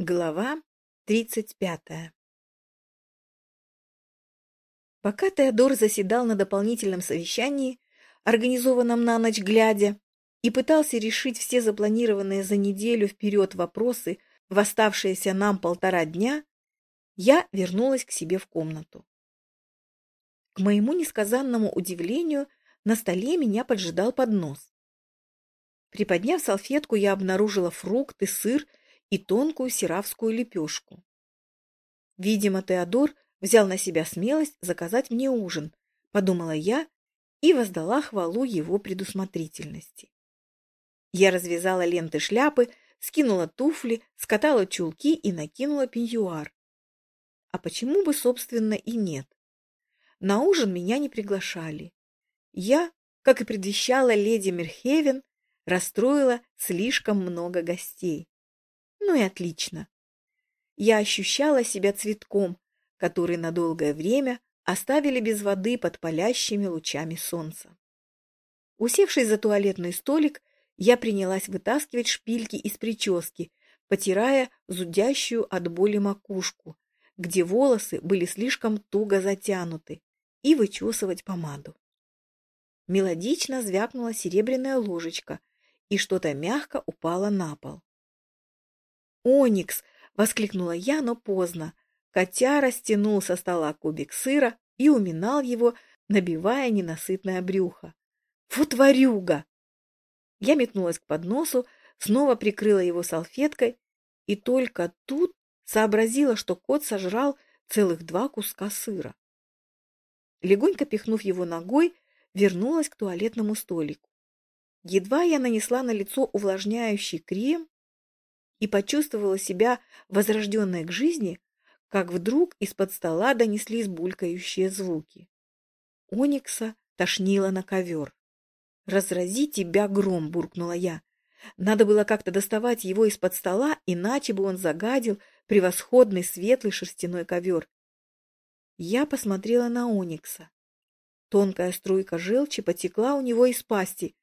Глава тридцать пятая Пока Теодор заседал на дополнительном совещании, организованном на ночь глядя, и пытался решить все запланированные за неделю вперед вопросы в оставшиеся нам полтора дня, я вернулась к себе в комнату. К моему несказанному удивлению, на столе меня поджидал поднос. Приподняв салфетку, я обнаружила фрукты, сыр и тонкую сиравскую лепешку. Видимо, Теодор взял на себя смелость заказать мне ужин, подумала я и воздала хвалу его предусмотрительности. Я развязала ленты шляпы, скинула туфли, скатала чулки и накинула пеньюар. А почему бы, собственно, и нет? На ужин меня не приглашали. Я, как и предвещала леди Мерхевен, расстроила слишком много гостей. Ну и отлично. Я ощущала себя цветком, который на долгое время оставили без воды под палящими лучами солнца. Усевшись за туалетный столик, я принялась вытаскивать шпильки из прически, потирая зудящую от боли макушку, где волосы были слишком туго затянуты, и вычесывать помаду. Мелодично звякнула серебряная ложечка, и что-то мягко упало на пол. «Оникс!» — воскликнула я, но поздно. Котяра стянул со стола кубик сыра и уминал его, набивая ненасытное брюхо. «Вот варюга!» Я метнулась к подносу, снова прикрыла его салфеткой и только тут сообразила, что кот сожрал целых два куска сыра. Легонько пихнув его ногой, вернулась к туалетному столику. Едва я нанесла на лицо увлажняющий крем, и почувствовала себя возрожденной к жизни, как вдруг из-под стола донеслись булькающие звуки. Оникса тошнило на ковер. «Разрази тебя гром!» — буркнула я. Надо было как-то доставать его из-под стола, иначе бы он загадил превосходный светлый шерстяной ковер. Я посмотрела на Оникса. Тонкая струйка желчи потекла у него из пасти,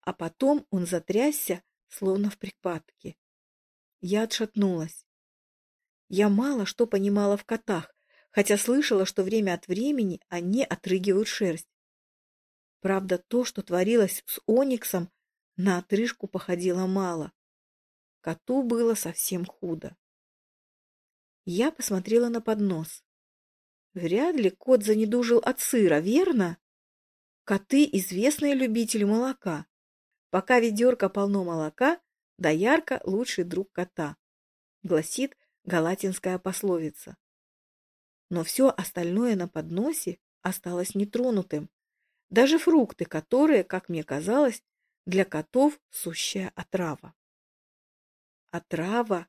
а потом он затрясся, словно в припадке. Я отшатнулась. Я мало что понимала в котах, хотя слышала, что время от времени они отрыгивают шерсть. Правда, то, что творилось с Ониксом, на отрыжку походило мало. Коту было совсем худо. Я посмотрела на поднос. Вряд ли кот занедужил от сыра, верно? Коты — известные любители молока. Пока ведерко полно молока, Доярка – лучший друг кота, гласит галатинская пословица. Но все остальное на подносе осталось нетронутым. Даже фрукты, которые, как мне казалось, для котов сущая отрава. Отрава?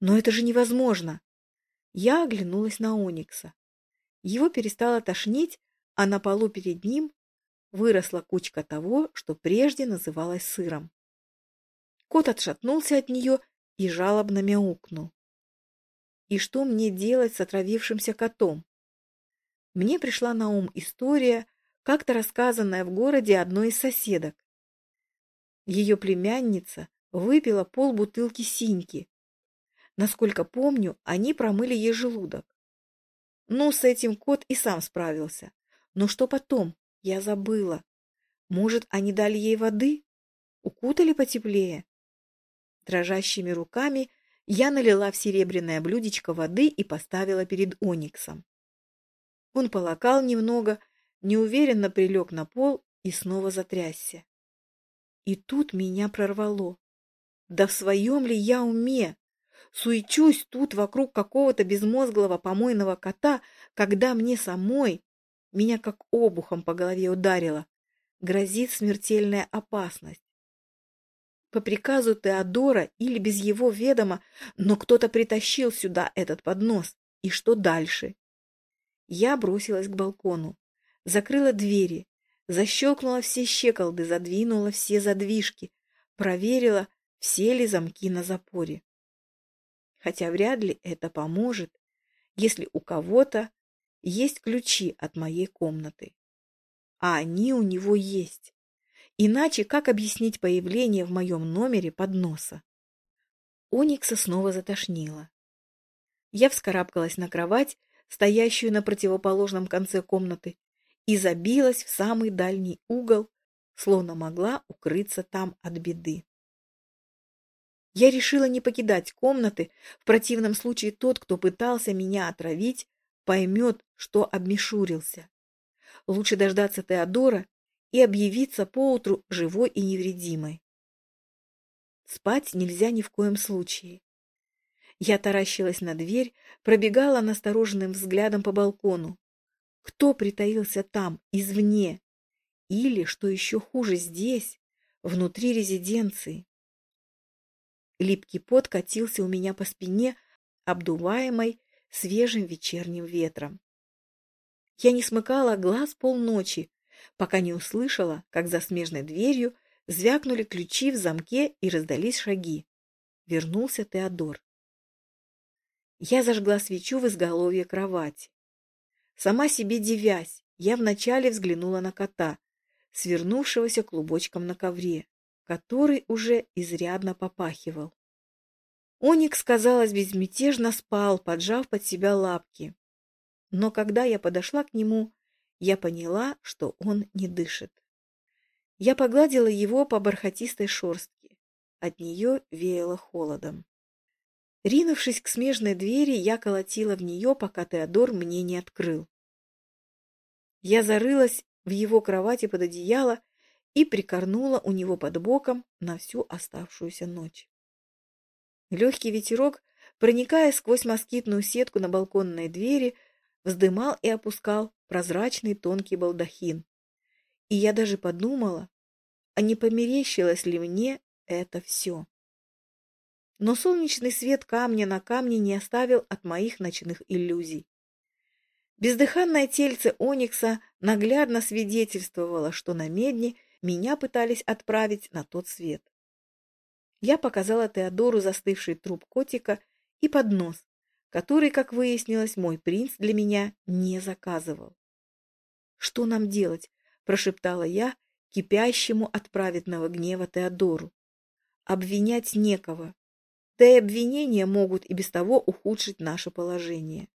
Но это же невозможно! Я оглянулась на Оникса. Его перестало тошнить, а на полу перед ним выросла кучка того, что прежде называлось сыром. Кот отшатнулся от нее и жалобно мяукнул. И что мне делать с отравившимся котом? Мне пришла на ум история, как-то рассказанная в городе одной из соседок. Ее племянница выпила полбутылки синьки. Насколько помню, они промыли ей желудок. Ну, с этим кот и сам справился. Но что потом? Я забыла. Может, они дали ей воды? Укутали потеплее? Дрожащими руками я налила в серебряное блюдечко воды и поставила перед Ониксом. Он полакал немного, неуверенно прилег на пол и снова затрясся. И тут меня прорвало. Да в своем ли я уме? Суечусь тут вокруг какого-то безмозглого помойного кота, когда мне самой, меня как обухом по голове ударило, грозит смертельная опасность по приказу Теодора или без его ведома, но кто-то притащил сюда этот поднос. И что дальше? Я бросилась к балкону, закрыла двери, защелкнула все щеколды, задвинула все задвижки, проверила, все ли замки на запоре. Хотя вряд ли это поможет, если у кого-то есть ключи от моей комнаты. А они у него есть. Иначе как объяснить появление в моем номере подноса? Оникса снова затошнило. Я вскарабкалась на кровать, стоящую на противоположном конце комнаты, и забилась в самый дальний угол, словно могла укрыться там от беды. Я решила не покидать комнаты, в противном случае тот, кто пытался меня отравить, поймет, что обмешурился. Лучше дождаться Теодора и объявиться поутру живой и невредимой. Спать нельзя ни в коем случае. Я таращилась на дверь, пробегала настороженным взглядом по балкону. Кто притаился там, извне? Или, что еще хуже, здесь, внутри резиденции? Липкий пот катился у меня по спине, обдуваемой свежим вечерним ветром. Я не смыкала глаз полночи, пока не услышала, как за смежной дверью звякнули ключи в замке и раздались шаги. Вернулся Теодор. Я зажгла свечу в изголовье кровати. Сама себе девясь, я вначале взглянула на кота, свернувшегося клубочком на ковре который уже изрядно попахивал. Оникс, казалось, безмятежно спал, поджав под себя лапки. Но когда я подошла к нему, я поняла, что он не дышит. Я погладила его по бархатистой шорстке. От нее веяло холодом. Ринувшись к смежной двери, я колотила в нее, пока Теодор мне не открыл. Я зарылась в его кровати под одеяло и прикорнула у него под боком на всю оставшуюся ночь. Легкий ветерок, проникая сквозь москитную сетку на балконной двери, вздымал и опускал прозрачный тонкий балдахин. И я даже подумала, а не померещилось ли мне это все. Но солнечный свет камня на камне не оставил от моих ночных иллюзий. Бездыханное тельце Оникса наглядно свидетельствовало, что на медне меня пытались отправить на тот свет. Я показала Теодору застывший труп котика и поднос, который, как выяснилось, мой принц для меня не заказывал. «Что нам делать?» – прошептала я кипящему от праведного гнева Теодору. «Обвинять некого. Да и обвинения могут и без того ухудшить наше положение».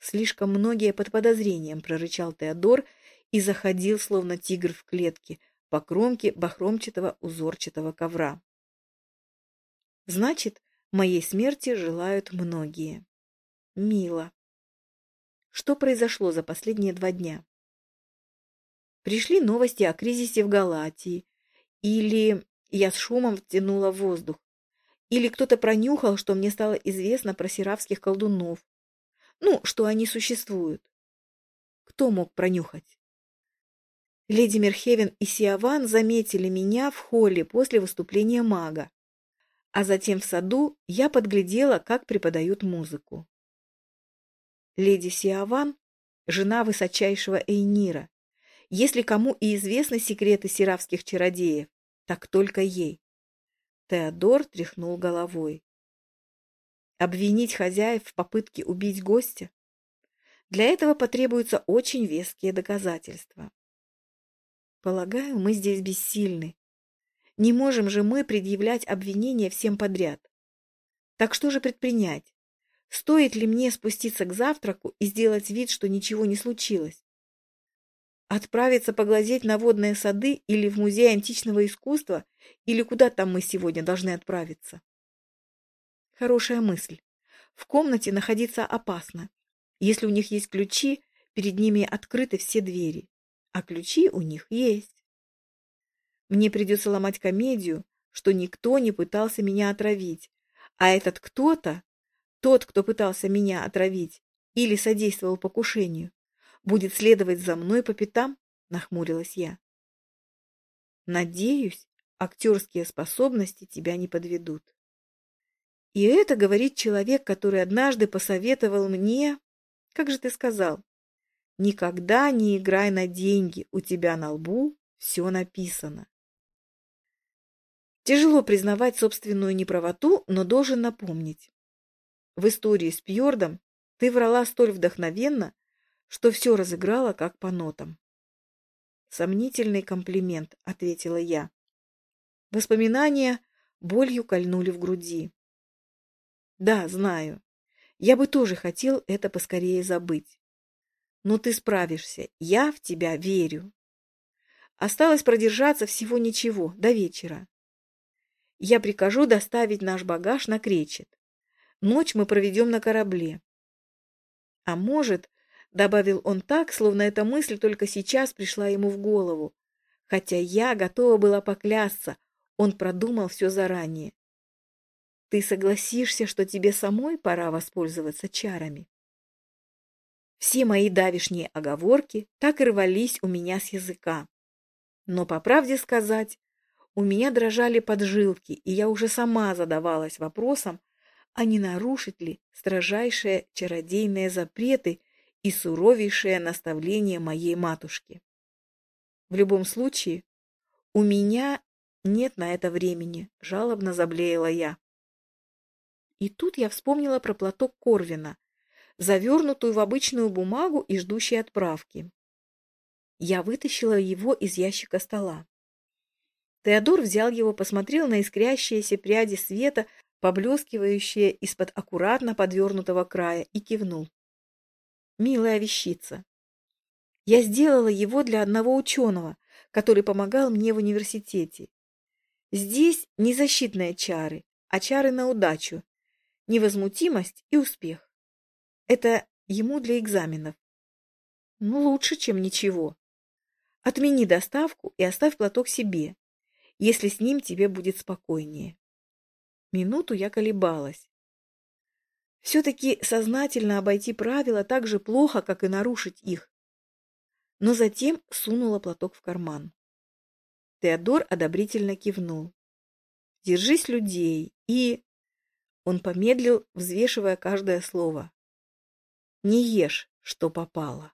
«Слишком многие под подозрением», – прорычал Теодор и заходил, словно тигр в клетке, по кромке бахромчатого узорчатого ковра. Значит, моей смерти желают многие. Мило. Что произошло за последние два дня? Пришли новости о кризисе в Галатии. Или я с шумом втянула воздух. Или кто-то пронюхал, что мне стало известно про сиравских колдунов. Ну, что они существуют. Кто мог пронюхать? Леди Мерхевен и Сиаван заметили меня в холле после выступления мага. А затем в саду я подглядела, как преподают музыку. Леди Сиаван – жена высочайшего Эйнира. Если кому и известны секреты сиравских чародеев, так только ей. Теодор тряхнул головой. Обвинить хозяев в попытке убить гостя? Для этого потребуются очень веские доказательства. Полагаю, мы здесь бессильны. Не можем же мы предъявлять обвинения всем подряд. Так что же предпринять? Стоит ли мне спуститься к завтраку и сделать вид, что ничего не случилось? Отправиться поглазеть на водные сады или в музей античного искусства, или куда там мы сегодня должны отправиться? Хорошая мысль. В комнате находиться опасно. Если у них есть ключи, перед ними открыты все двери а ключи у них есть. Мне придется ломать комедию, что никто не пытался меня отравить, а этот кто-то, тот, кто пытался меня отравить или содействовал покушению, будет следовать за мной по пятам, нахмурилась я. Надеюсь, актерские способности тебя не подведут. И это говорит человек, который однажды посоветовал мне, как же ты сказал, Никогда не играй на деньги, у тебя на лбу все написано. Тяжело признавать собственную неправоту, но должен напомнить. В истории с Пьордом ты врала столь вдохновенно, что все разыграла как по нотам. Сомнительный комплимент, ответила я. Воспоминания болью кольнули в груди. Да, знаю. Я бы тоже хотел это поскорее забыть. Но ты справишься. Я в тебя верю. Осталось продержаться всего ничего, до вечера. Я прикажу доставить наш багаж на Кречет. Ночь мы проведем на корабле. А может, — добавил он так, словно эта мысль только сейчас пришла ему в голову, хотя я готова была поклясться, он продумал все заранее. Ты согласишься, что тебе самой пора воспользоваться чарами? Все мои давишние оговорки так и рвались у меня с языка. Но, по правде сказать, у меня дрожали поджилки, и я уже сама задавалась вопросом, а не нарушить ли строжайшие чародейные запреты и суровейшее наставление моей матушки. В любом случае, у меня нет на это времени, жалобно заблеяла я. И тут я вспомнила про платок Корвина, завернутую в обычную бумагу и ждущей отправки. Я вытащила его из ящика стола. Теодор взял его, посмотрел на искрящиеся пряди света, поблескивающие из-под аккуратно подвернутого края, и кивнул. «Милая вещица. Я сделала его для одного ученого, который помогал мне в университете. Здесь не защитные чары, а чары на удачу, невозмутимость и успех. Это ему для экзаменов. Ну, лучше, чем ничего. Отмени доставку и оставь платок себе, если с ним тебе будет спокойнее. Минуту я колебалась. Все-таки сознательно обойти правила так же плохо, как и нарушить их. Но затем сунула платок в карман. Теодор одобрительно кивнул. «Держись людей и...» Он помедлил, взвешивая каждое слово. «Не ешь, что попало».